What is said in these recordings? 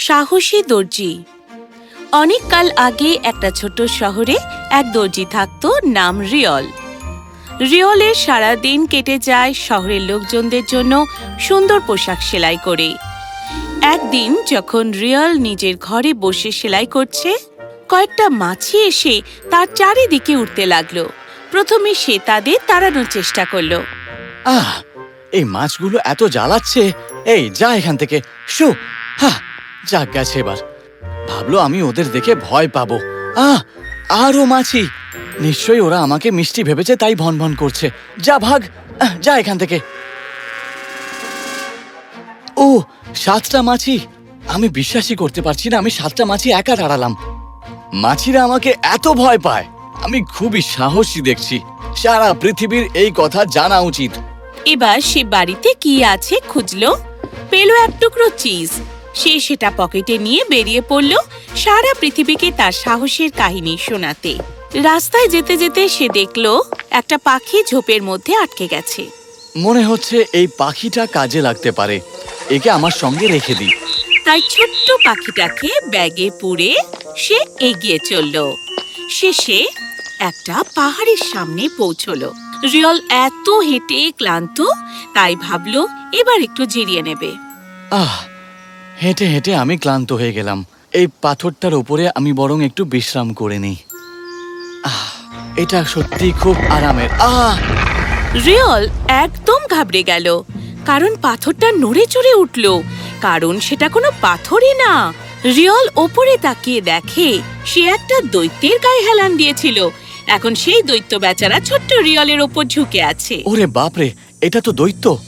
সাহসী দর্জি। অনেক কাল আগে একটা ছোট্ট শহরে এক দর্জি থাকতো, নাম রিয়ল। রিয়লের সারা দিন কেটে যায় শহরের লোকজনদের জন্য সুন্দর পোশাক সেলাই করে। একদিন যখন রিয়ল নিজের ঘরে বসে সেলাই করছে, কয়েকটা মাছি এসে তার চারিদিকে উঠতে লাগল। প্রথমে সে তাদের তাড়ানোর চেষ্টা করল। আহ, এই মাছগুলো এত জ্বালাচ্ছে। এই, যা এখান থেকে। শু হা যাক গেছে এবার। ভাবলো আমি ওদের দেখে ভয় পাবো। আহ আরও মাছি। নিশ্চয়ই ওরা আমাকে মিষ্টি ভেবেছে, তাই ভন ভন করছে। যা ভাগ যা এখান থেকে। ও, সাতটা মাছি। আমি বিশ্বাসই করতে পারছি না, আমি সাতটা মাছি একা দাঁড়ালাম। মাছিরা আমাকে এত ভয় পায়। আমি খুবই সাহসী দেখছি। সারা পৃথিবীর এই কথা জানা উচিত। এবার সে বাড়িতে কি আছে খুঁজলো? পেল এক টুকরো চিজ। সে সেটা পকেটে নিয়ে বেরিয়ে পড়ল সারা পৃথিবীকে তার সাহসের কাহিনী শোনাতে। রাস্তায় যেতে যেতে সে দেখল একটা পাখি ঝোপের মধ্যে আটকে গেছে। মনে হচ্ছে এই পাখিটা কাজে লাগতে পারে। একে আমার সঙ্গে রেখে দিই। তাই ছোট্ট পাখিটাকে ব্যাগে পুরে সে এগিয়ে চলল। শেষে একটা পাহাড়ের সামনে পৌঁছলো। রিয়ল এত হেঁটে ক্লান্ত তাই ভাবল এবার একটু জিরিয়ে নেবে। আহ হেঁটে হেঁটে আমি ক্লান্ত হয়ে গেলাম। এই পাথরটার উপরে আমি বরং একটু বিশ্রাম করে নিই। আহ এটা সত্যি খুব আরামের। আহ! রিয়ল একদম ঘাবড়ে গেল। কারণ পাথরটা নড়ে চড়ে উঠল। কারণ সেটা কোনো পাথরই না। রিয়ল ওপরে তাকিয়ে দেখে সে একটা দৈত্যের গায়ে হেলান দিয়েছিল। এখন সেই দৈত্য বেচারা ছোট্ট রিয়লের ওপর ঝুঁকে আছে। ওরে বাপরে এটা তো দৈত্য।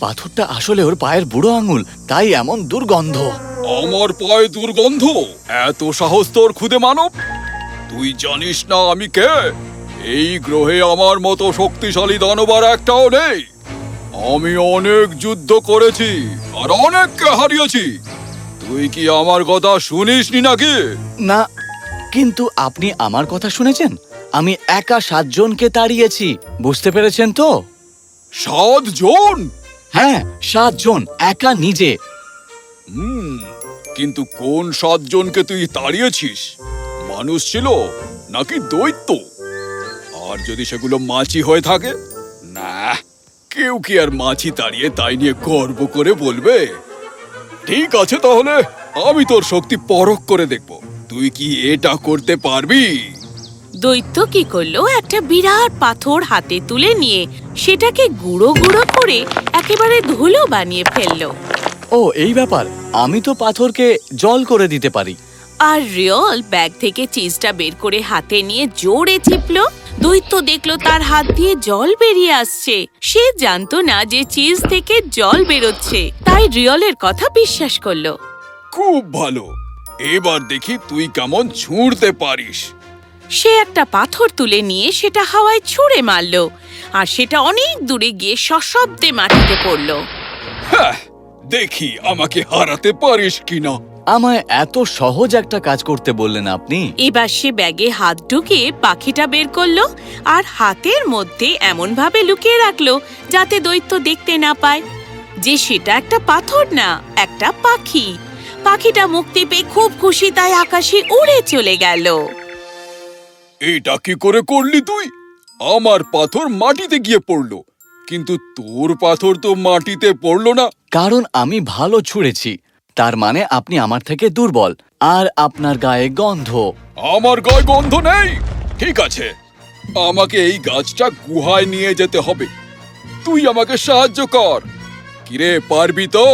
পাথরটা আসলে ওর পায়ের বুড়ো আঙুল তাই এমন দুর্গন্ধ। আমার পায়ে দুর্গন্ধ? এত সাহস তোর খুদে মানব? তুই জানিস না আমি কে? এই গ্রহে আমার মতো শক্তিশালী দানবার একটাও নেই। আমি অনেক যুদ্ধ করেছি আর অনেককে হারিয়েছি। তুই কি আমার কথা শুনিসনি নাকি? না কিন্তু আপনি আমার কথা শুনেছেন? আমি একা সাতজনকে তাড়িয়েছি বুঝতে পেরেছেন তো? সাত জন হ্যাঁ সাতজন একা নিজে। হুম কিন্তু কোন সাতজনকে তুই তাড়িয়েছিস? মানুষ ছিল নাকি দৈত্য? আর যদি সেগুলো মাছি হয়ে থাকে? না কেউ কি আর মাছি তাড়িয়ে তাই নিয়ে গর্ব করে বলবে? ঠিক আছে তাহলে আমি তোর শক্তি পরখ করে দেখব। তুই কি এটা করতে পারবি? দৈত্য কি করল? একটা বিরাট পাথর হাতে তুলে নিয়ে সেটাকে গুঁড়ো গুঁড়ো করে একেবারে ধুলো বানিয়ে ফেলল। ও এই ব্যাপার। আমি তো পাথরকে জল করে দিতে পারি। আর রিয়ল ব্যাগ থেকে চিজটা বের করে হাতে নিয়ে জোরে চিপলো। দৈত্য দেখল তার হাত দিয়ে জল বেরিয়ে আসছে। সে জানতো না যে চিজ থেকে জল বেরোচ্ছে। তাই রিয়লের কথা বিশ্বাস করল। খুব ভালো। এবার দেখি তুই কেমন ছুঁড়তে পারিস। সে একটা পাথর তুলে নিয়ে সেটা হাওয়ায় ছুঁড়ে মারলো। আর সেটা অনেক দূরে গিয়ে সশব্দে মাটিতে পড়ল। হ্যাঁ দেখি আমাকে হারাতে পারিস কিনা। আমায় এত সহজ একটা কাজ করতে বললেন আপনি? এবার সে ব্যাগে হাত ঢুকিয়ে পাখিটা বের করল আর হাতের মধ্যে এমন ভাবে লুকিয়ে রাখল যাতে দৈত্য দেখতে না পায়। যে সেটা একটা পাথর না একটা পাখি। পাখিটা মুক্তি পেয়ে খুব খুশি তাই আকাশে উড়ে চলে গেল। এটা কি করে করলি তুই? আমার পাথর মাটিতে গিয়ে পড়ল কিন্তু তোর পাথর তো মাটিতে পড়ল না। কারণ আমি ভালো ছুঁড়েছি তার মানে আপনি আমার থেকে দুর্বল আর আপনার গায়ে গন্ধ। আমার গায়ে গন্ধ নেই? ঠিক আছে আমাকে এই গাছটা গুহায় নিয়ে যেতে হবে। তুই আমাকে সাহায্য কর। কিরে পারবি তো?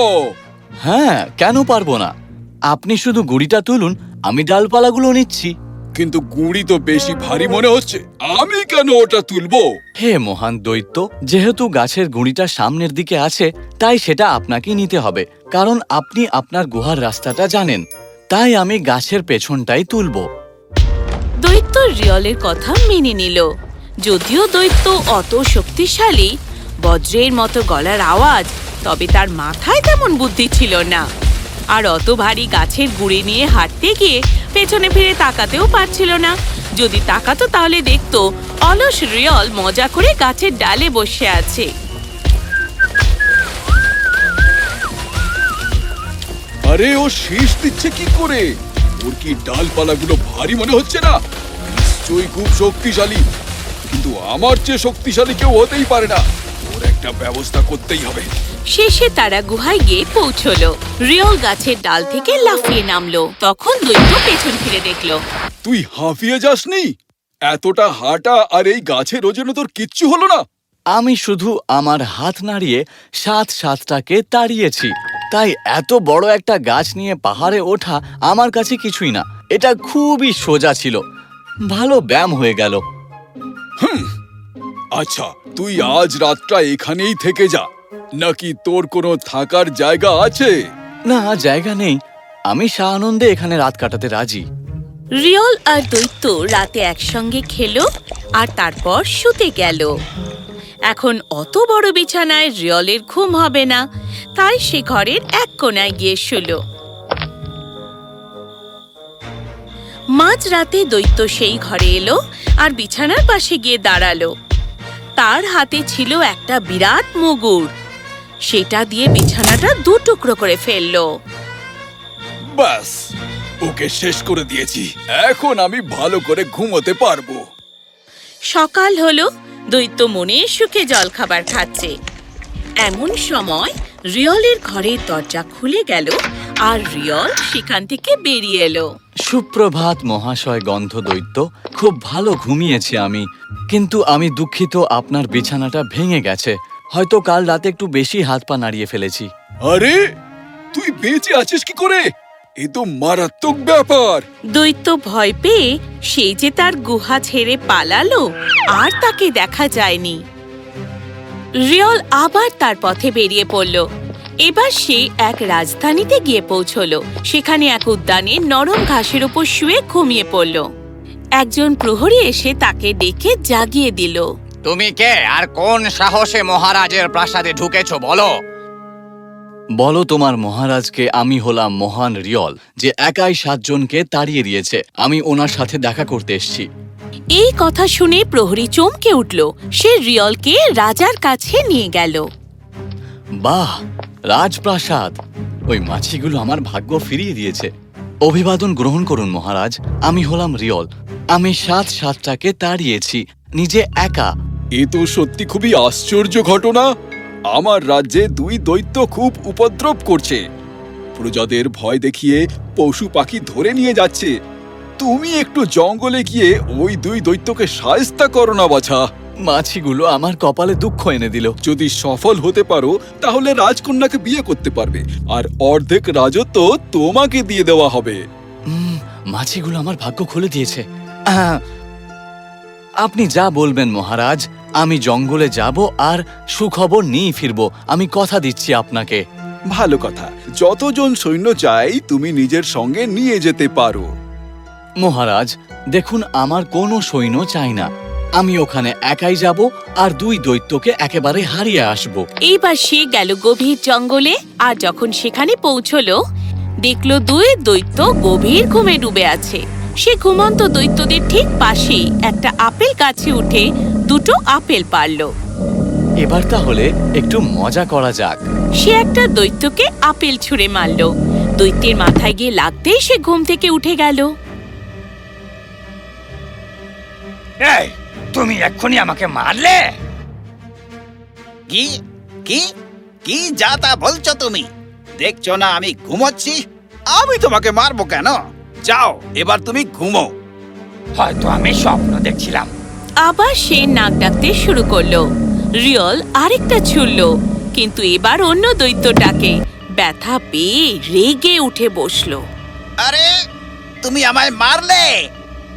হ্যাঁ কেন পারব না? আপনি শুধু গুড়িটা তুলুন আমি ডালপালাগুলো নিচ্ছি। কিন্তু গুড়ি তো বেশি ভারী মনে হচ্ছে। আমি কেন ওটা তুলবো? হে মহান দৈত্য যেহেতু গাছের গুঁড়িটা সামনের দিকে আছে তাই সেটা আপনাকে নিতে হবে কারণ আপনি আপনার গুহার রাস্তাটা জানেন। তাই আমি গাছের পেছনটাই তুলব। দৈত্য রিয়লের কথা মেনে নিল। যদিও দৈত্য অত শক্তিশালী বজ্রের মতো গলার আওয়াজ তবে তার মাথায় তেমন বুদ্ধি ছিল না। আর অত ভারী গাছের গুঁড়ি নিয়ে হাঁটতে গিয়ে পেছনে ফিরে তাকাতেও পারছিল না। যদি তাকাতো তাহলে দেখতো অলস রিয়ল মজা করে গাছের ডালে বসে আছে। আরে, ও শীষ দিচ্ছে কি করে? ওর কি ডালপালাগুলো ভারী মনে হচ্ছে না? নিশ্চয়ই খুব শক্তিশালী। কিন্তু আমার চেয়ে শক্তিশালী কেউ হতেই পারে না। একটা ব্যবস্থা করতেই হবে। শেষে তারা গুহায় গিয়ে পৌঁছলো। রিয়ল গাছের ডাল থেকে লাফিয়ে নামলো। তখন দৈত্য পেছন ফিরে দেখল। তুই হাঁফিয়ে যাসনি? এতটা হাঁটা আর এই গাছের ওজনে তোর কিচ্ছু হলো না। আমি শুধু আমার হাত নাড়িয়ে সাত সাতটাকে তাড়িয়েছি। তাই এত বড় একটা গাছ নিয়ে পাহাড়ে ওঠা আমার কাছে কিছুই না। এটা খুবই সোজা ছিল। ভালো ব্যায়াম হয়ে গেল। আচ্ছা তুই আজ রাতটা এখানেই থেকে যা। নাকি তোর কোনো থাকার জায়গা আছে? না জায়গা নেই। আমি আনন্দে এখানে রাত কাটাতে রাজি। রিয়ল আর দৈত্য রাতে একসঙ্গে খেলো আর তারপর শুতে গেল। এখন অত বড় বিছানায় রিয়লের ঘুম হবে না তাই সে ঘরের এক কোনায় গিয়ে শুল। মাঝ রাতে দৈত্য সেই ঘরে এলো আর বিছানার পাশে গিয়ে দাঁড়াল। তার হাতে ছিল একটা বিরাট মুগুর। সেটা দিয়ে বিছানাটা দু টুকরো করে ফেলল। ব্যাস ওকে শেষ করে দিয়েছি। এখন আমি ভালো করে ঘুমোতে পারব। সকাল হলো দৈত্য মনের সুখে জলখাবার খাচ্ছে। এমন সময় রিয়লের ঘরের দরজা খুলে গেল আর রিয়ল সেখান থেকে বেরিয়ে এলো। সুপ্রভাত মহাশয় গন্ধ দৈত্য খুব ভালো ঘুমিয়েছি আমি কিন্তু আমি দুঃখিত আপনার বিছানাটা ভেঙে গেছে হয়তো কাল রাতে একটু বেশি হাত পা নাড়িয়ে ফেলেছি। আরে তুই বেঁচে আছিস কি করে? এ তো মারাত্মক ব্যাপার। দৈত্য ভয় পেয়ে সে যে তার গুহা ছেড়ে পালালো আর তাকে দেখা যায়নি। রিয়ল আবার তার পথে বেরিয়ে পড়ল। এবার সে এক রাজধানীতে গিয়ে পৌঁছলো। সেখানে এক উদ্যানে নরম ঘাসের উপর শুয়ে ঘুমিয়ে পড়ল। একজন প্রহরী এসে তাকে ডেকে জাগিয়ে দিল। তুমি কে? আর কোন সাহসে মহারাজের প্রাসাদে ঢুকেছো বলো? বলো তোমার মহারাজকে আমি হলাম মহান রিয়ল যে একাই সাতজনকে তাড়িয়ে দিয়েছে। আমি ওনার সাথে দেখা করতে এসেছি। এই কথা শুনে প্রহরী চমকে উঠল। সে রিয়লকে রাজার কাছে নিয়ে গেল। বাহ! রাজপ্রাসাদ। ওই মাছিগুলো আমার ভাগ্য ফিরিয়ে দিয়েছে। অভিবাদন গ্রহণ করুন মহারাজ, আমি হলাম রিয়ল। আমি সাত সাতটাকে তাড়িয়েছি, নিজে একা। এ তো সত্যি খুবই আশ্চর্য ঘটনা। আমার রাজ্যে দুই দৈত্য খুব উপদ্রব করছে। প্রজাদের ভয় দেখিয়ে পশু পাখি ধরে নিয়ে যাচ্ছে। তুমি একটু জঙ্গলে গিয়ে ওই দুই দৈত্যকে সায়স্তা করো না, বাছা। মাছিগুলো আমার কপালে দুঃখ এনে দিল। যদি সফল হতে পারো তাহলে রাজকন্যাকে বিয়ে করতে পারবে। আর অর্ধেক রাজত্ব তোমাকে দিয়ে দেওয়া হবে। মাছিগুলো আমার ভাগ্য খুলে দিয়েছে। আপনি যা বলবেন মহারাজ আমি জঙ্গলে যাব আর সুখবর নিয়ে ফিরবো। আমি কথা দিচ্ছি আপনাকে। ভালো কথা। যতজন সৈন্য চাই তুমি নিজের সঙ্গে নিয়ে যেতে পারো। মহারাজ দেখুন আমার কোনো সৈন্য চাই না। আমি ওখানে একাই যাব আর দুই দৈত্যকে একেবারে হারিয়ে আসব। এইবার সে গেল গভীর জঙ্গলে আর যখন সেখানে পৌঁছলো দেখল দুই দৈত্য গভীর ঘুমে ডুবে আছে। সে ঘুমন্ত দৈত্যদের ঠিক পাশেই একটা আপেল গাছে উঠে দুটো আপেল পারল এবার তাহলে একটু মজা করা যাক। সে একটা দৈত্যকে আপেল ছুঁড়ে মারলো। দৈত্যের মাথায় গিয়ে লাগতেই সে ঘুম থেকে উঠে গেল। এই তুমি এক্ষুনি আমাকে মারলে? কি? কি? কি যা তা বলছো তুমি? দেখছ না আমি ঘুমোচ্ছি? আমি তোমাকে মারবো কেন? যাও এবার তুমি ঘুমো। হয়তো আমি স্বপ্ন দেখছিলাম। আবার সে নাক ডাকতে শুরু করল। রিয়ল আরেকটা ছুড়ল কিন্তু এবার অন্য দৈত্যটাকে ব্যথা পেয়ে রেগে উঠে বসল। আরে তুমি আমায় মারলে?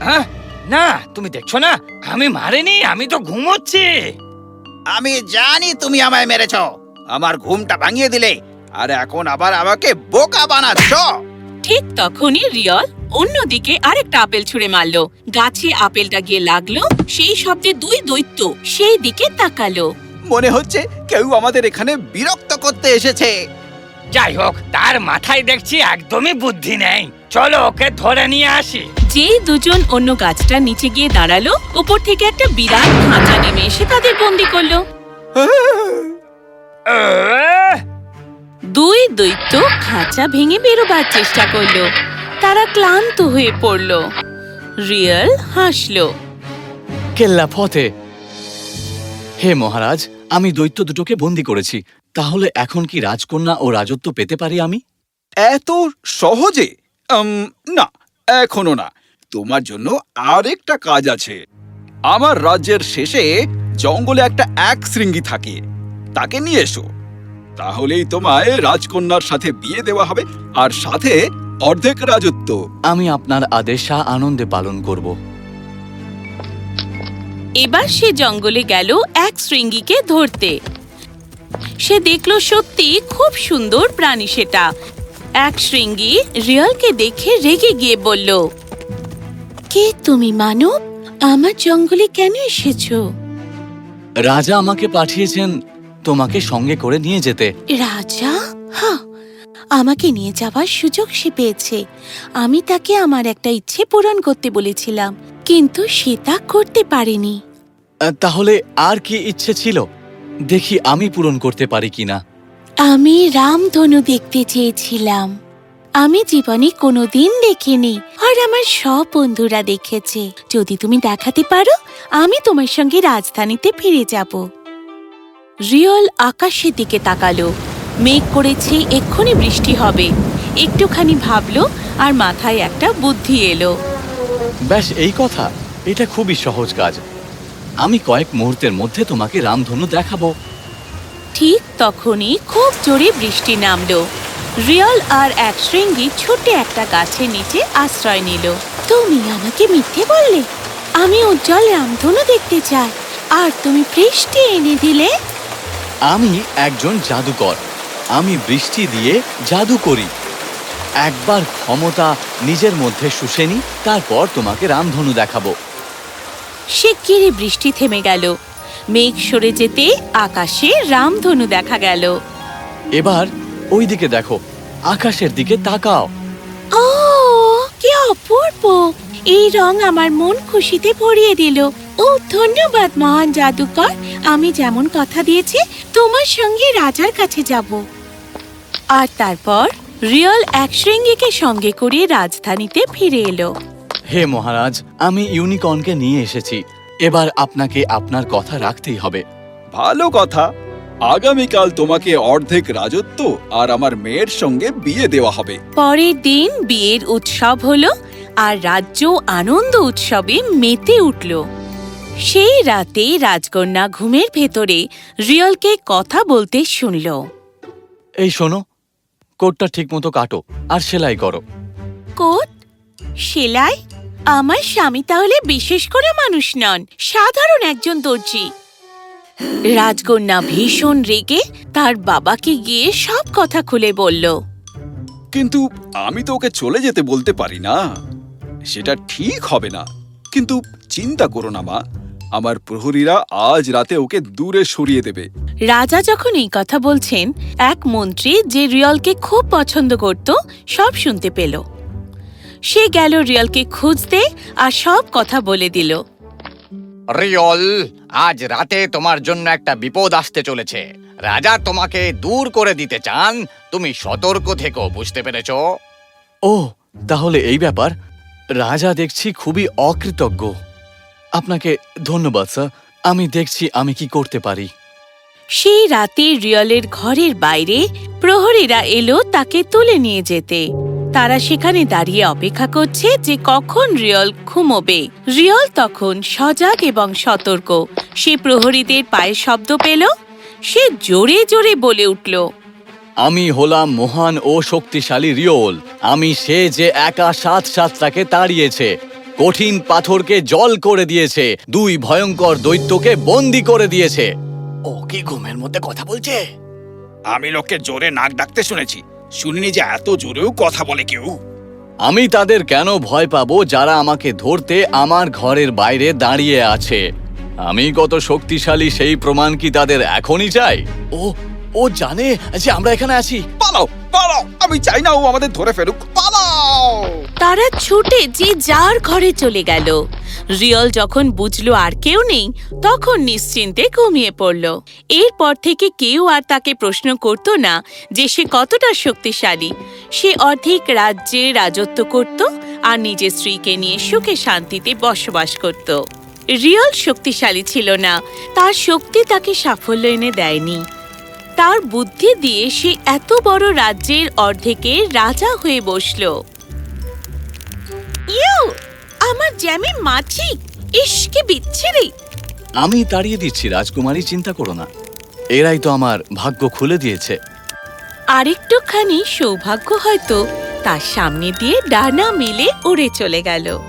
হ্যাঁ? না তুমি দেখছ না? আমি মারিনি আমি তো ঘুমোচ্ছি। আমি জানি তুমি আমায় মেরেছ। আমার ঘুমটা ভাঙিয়ে দিলে আর এখন আবার আমাকে বোকা বানাচ্ছ। ঠিক তখনই রিয়ল অন্যদিকে আরেকটা আপেল ছুঁড়ে মারলো। গাছে আপেলটা গিয়ে লাগল সেই শব্দে দুই দৈত্য সেই দিকে তাকালো। মনে হচ্ছে কেউ আমাদের এখানে বিরক্ত করতে এসেছে। যাই হোক তার মাথায় দেখছি একদমই বুদ্ধি নেই। চলো ওকে ধরে নিয়ে আসি। যেই দুজন অন্য গাছটার নিচে গিয়ে দাঁড়াল উপর থেকে একটা বিরাট খাঁচা নেমে এসে তাদের বন্দি করল! দুই দৈত্য খাঁচা ভেঙে বেরোবার চেষ্টা করল। তারা ক্লান্ত হয়ে পড়ল। রিয়াল হাসলো। কেল্লা ফতে। হে মহারাজ আমি দৈত্য দুটোকে বন্দি করেছি। তাহলে এখন কি রাজকন্যা ও রাজত্ব পেতে পারি আমি? এত সহজে? উম, না এখনও না। তোমার জন্য আরেকটা কাজ আছে। আমার রাজ্যের শেষে জঙ্গলে একটা এক শৃঙ্গি থাকে। তাকে নিয়ে এসো। তাহলেই তোমায় রাজকন্যার সাথে বিয়ে দেওয়া হবে আর সাথে অর্ধেক রাজত্ব। আমি আপনার আদেশা আনন্দে পালন করব। এবার সে জঙ্গলে গেল এক শৃঙ্গিকে ধরতে। সে দেখল সত্যি খুব সুন্দর প্রাণী সেটা। এক শৃঙ্গি রিয়ালকে দেখে রেগে গিয়ে বলল কে তুমি মানব আমার জঙ্গলে কেন এসেছ? রাজা আমাকে পাঠিয়েছেন তোমাকে সঙ্গে করে নিয়ে যেতে। রাজা? হ্যাঁ আমাকে নিয়ে যাওয়ার সুযোগ সে পেয়েছে। আমি তাকে আমার একটা ইচ্ছে পূরণ করতে বলেছিলাম কিন্তু সে তা করতে পারেনি। তাহলে আর কি ইচ্ছে ছিল? দেখি আমি পূরণ করতে পারি কিনা। আমি রামধনু দেখতে চেয়েছিলাম। আমি জীবনে কোনোদিন দেখিনি। আর আমার সব বন্ধুরা দেখেছে। যদি তুমি দেখাতে পারো আমি তোমার সঙ্গে রাজধানীতে ফিরে যাব। রিয়ল আকাশের দিকে তাকালো। মেঘ করেছে এক্ষুনি বৃষ্টি হবে। একটুখানি ভাবলো আর মাথায় একটা বুদ্ধি এলো। ব্যাস এই কথা। এটা খুবই সহজ কাজ। আমি কয়েক মুহূর্তের মধ্যে তোমাকে রামধনু দেখাবো। ঠিক তখনই খুব জোরে বৃষ্টি নামলো। রিয়াল আর এক শৃঙ্গি ছোট্ট একটা গাছের নিচে আশ্রয় নিল। তুমি আমাকে মিথ্যে বললে? আমি উজ্জ্বল রামধনু দেখতে চাই। আর তুমি বৃষ্টি এনে দিলে? আমি একজন জাদুকর। আমি বৃষ্টি দিয়ে জাদু করি। একবার ক্ষমতা নিজের মধ্যে শুষে নি তারপর তোমাকে রামধনু দেখাবো। শিগগিরই বৃষ্টি থেমে গেল। মেঘ সরে যেতে আকাশে রামধনু দেখা গেল। এবার ওইদিকে দেখো আকাশের দিকে তাকাও। ও কি অপূর্ব! এই রং আমার মন খুশিতে ভরিয়ে দিল। ও ধন্যবাদ মহান জাদুকর। আমি যেমন কথা দিয়েছি তোমার সঙ্গে রাজার কাছে যাব। আর তারপর রিয়াল এক শৃঙ্গিকে সঙ্গে করে রাজধানীতে ফিরে এলো। হে মহারাজ আমি ইউনিকর্নকে নিয়ে এসেছি। এবার আপনাকে আপনার কথা রাখতেই হবে। ভালো কথা। আগামীকাল তোমাকে অর্ধেক রাজত্ব আর আমার মেয়ের সঙ্গে বিয়ে দেওয়া হবে। পরের দিন বিয়ের উৎসব হলো আর রাজ্য আনন্দ উৎসবে মেতে উঠল। সেই রাতে রাজকন্যা ঘুমের ভেতরে রিয়লকে কথা বলতে শুনল। এই শোনো কোটটা ঠিকমতো কাটো আর সেলাই করো। কোট? সেলাই? আমার স্বামী তাহলে বিশেষ করে মানুষ নন সাধারণ একজন দর্জি। রাজকন্যা ভীষণ রেগে তার বাবাকে গিয়ে সব কথা খুলে বলল। কিন্তু আমি তো ওকে চলে যেতে বলতে পারি না। সেটা ঠিক হবে না। কিন্তু চিন্তা করো না মা। আমার প্রহরীরা আজ রাতে ওকে দূরে সরিয়ে দেবে। রাজা যখন এই কথা বলছেন এক মন্ত্রী যে রিয়লকে খুব পছন্দ করত সব শুনতে পেল। সে গেল রিয়লকে খুঁজতে আর সব কথা বলে দিল। রিয়ল আজ রাতে তোমার জন্য একটা বিপদ আসতে চলেছে। রাজা তোমাকে দূর করে দিতে চান তুমি সতর্ক থেকো বুঝতে পেরেছ? ও তাহলে এই ব্যাপার। রাজা দেখছি খুবই অকৃতজ্ঞ। আপনাকে ধন্যবাদ স্যার। আমি দেখছি আমি কি করতে পারি। সেই রাতে রিয়লের ঘরের বাইরে প্রহরীরা এলো তাকে তুলে নিয়ে যেতে। তারা সেখানে দাঁড়িয়ে অপেক্ষা করছে যে কখন রিয়ল ঘুমোবে। রিয়ল তখন সজাগ এবং সতর্ক। সে প্রহরীদের পায়ে শব্দ পেল। সে জোরে জোরে বলে উঠল আমি হলাম মহান ও শক্তিশালী রিওল আমি সে যে একা সাত সাতটাকে তাড়িয়েছে কঠিন পাথরকে জল করে দিয়েছে দুই ভয়ঙ্কর দৈত্যকে বন্দি করে দিয়েছে। ও কি ঘুমের মধ্যে কথা বলছে? আমি লোককে জোরে নাক ডাকতে শুনেছি। শুনিনি যে এত জোরেও কথা বলে কেউ? আমি তাদের কেন ভয় পাবো যারা আমাকে ধরতে আমার ঘরের বাইরে দাঁড়িয়ে আছে? আমি কত শক্তিশালী সেই প্রমাণ কি তাদের এখনই চাই? ও ও জানে যে আমরা এখানে আছি। পালাও পালাও আমি চাই না ও আমাদের ধরে ফেলুক। পালাও! তারা ছুটে যে যার ঘরে চলে গেল। রিয়ল যখন বুঝলো আর কেউ নেই, তখন নিশ্চিন্তে ঘুমিয়ে পড়ল। এরপর থেকে কেউ আর তাকে প্রশ্ন করত না যে সে কতটা শক্তিশালী। সে অর্ধেক রাজ্যে রাজত্ব করত আর নিজের স্ত্রীকে নিয়ে সুখে শান্তিতে বসবাস করত। রিয়ল শক্তিশালী ছিল না, তার শক্তি তাকে সাফল্য এনে দেয়নি। তার বুদ্ধি দিয়ে সে এত বড় রাজ্যের অর্ধেকে রাজা হয়ে বসল। আমার জ্যামে মাছি। ইস কি বিচ্ছিরি। আমি তাড়িয়ে দিচ্ছি রাজকুমারী চিন্তা করো না। এরাই তো আমার ভাগ্য খুলে দিয়েছে। আরেকটুখানি সৌভাগ্য হয়তো তার সামনে দিয়ে ডানা মেলে উড়ে চলে গেল।